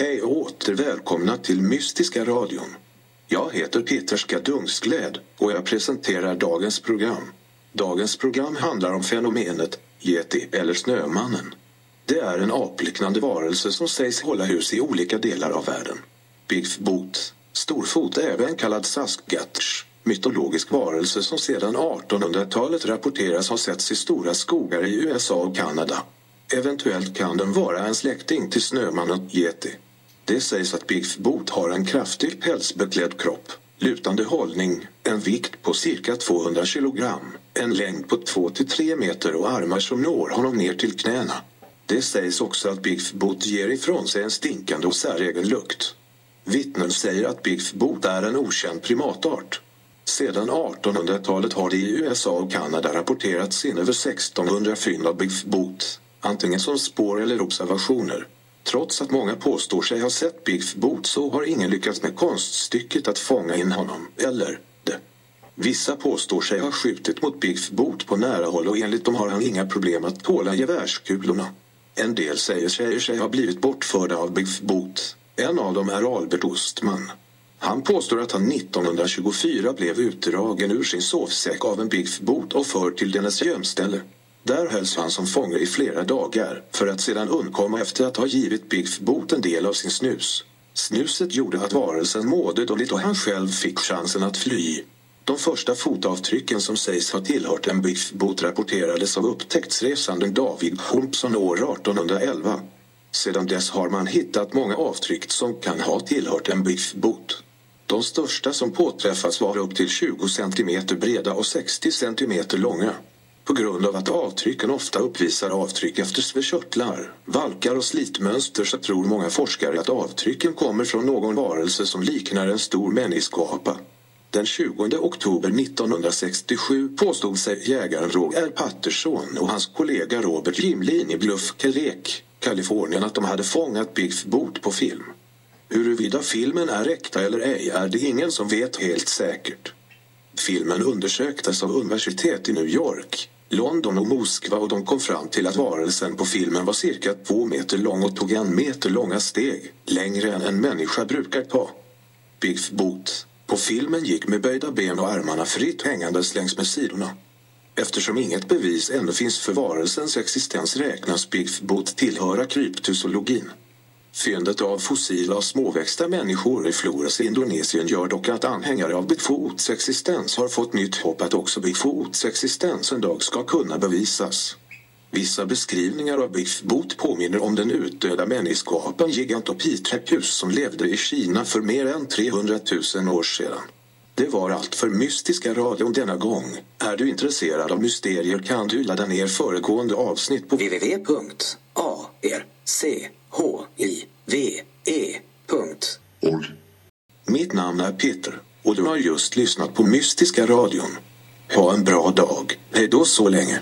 Hej och åter välkomna till Mystiska radion. Jag heter Peterska Dungsgläd och jag presenterar dagens program. Dagens program handlar om fenomenet Yeti eller Snömannen. Det är en apliknande varelse som sägs hålla hus i olika delar av världen. Bigfoot, storfot även kallad Sasquatch, mytologisk varelse som sedan 1800-talet rapporteras ha setts i stora skogar i USA och Kanada. Eventuellt kan den vara en släkting till Snömannen Yeti. Det sägs att Bigfoot har en kraftig pälsbeklädd kropp, lutande hållning, en vikt på cirka 200 kilogram, en längd på 2-3 meter och armar som når honom ner till knäna. Det sägs också att Bigfoot ger ifrån sig en stinkande och säregen lukt. Vittnen säger att Bigfoot är en okänd primatart. Sedan 1800-talet har det i USA och Kanada rapporterats in över 1600 fynd av Bigfoot, antingen som spår eller observationer. Trots att många påstår sig ha sett Bigfoot så har ingen lyckats med konststycket att fånga in honom, eller det. Vissa påstår sig ha skjutit mot Bigfoot på nära håll och enligt dem har han inga problem att tåla gevärskulorna. En del säger sig, sig ha blivit bortförda av Bigfoot. En av dem är Albert Ostman. Han påstår att han 1924 blev utdragen ur sin sovsäck av en Bigfoot och förd till dennes gömställe. Där hölls han som fånge i flera dagar för att sedan undkomma efter att ha givit Biff Bot en del av sin snus. Snuset gjorde att varelsen mådde dåligt och han själv fick chansen att fly. De första fotavtrycken som sägs ha tillhört en Biff Bot rapporterades av upptäcktsresanden David Humpson år 1811. Sedan dess har man hittat många avtryck som kan ha tillhört en Biff Bot. De största som påträffats var upp till 20 cm breda och 60 cm långa. På grund av att avtrycken ofta uppvisar avtryck efter körtlar, valkar och slitmönster så tror många forskare att avtrycken kommer från någon varelse som liknar en stor människoapa. Den 20 oktober 1967 påstod sig jägaren Roger Patterson och hans kollega Robert Gimlin i Bluff Creek, Kalifornien att de hade fångat Bigfoot på film. Huruvida filmen är äkta eller ej är det ingen som vet helt säkert. Filmen undersöktes av universitet i New York, London och Moskva och de kom fram till att varelsen på filmen var cirka två meter lång och tog en meter långa steg, längre än en människa brukar ta. Bigfoot på filmen gick med böjda ben och armarna fritt hängandes längs med sidorna. Eftersom inget bevis ännu finns för varelsens existens räknas Bigfoot tillhöra kryptozoologin. Fyndet av fossila och småväxta människor i Flores i Indonesien gör dock att anhängare av Bigfoots existens har fått nytt hopp att också Bigfoots existens en dag ska kunna bevisas. Vissa beskrivningar av Bigfoot påminner om den utdöda människoapan Gigantopithecus som levde i Kina för mer än 300 000 år sedan. Det var allt för Mystiska radion denna gång. Är du intresserad av mysterier kan du ladda ner föregående avsnitt på www.archive.org. Mitt namn är Peter och du har just lyssnat på Mystiska radion. Ha en bra dag. Hej då så länge.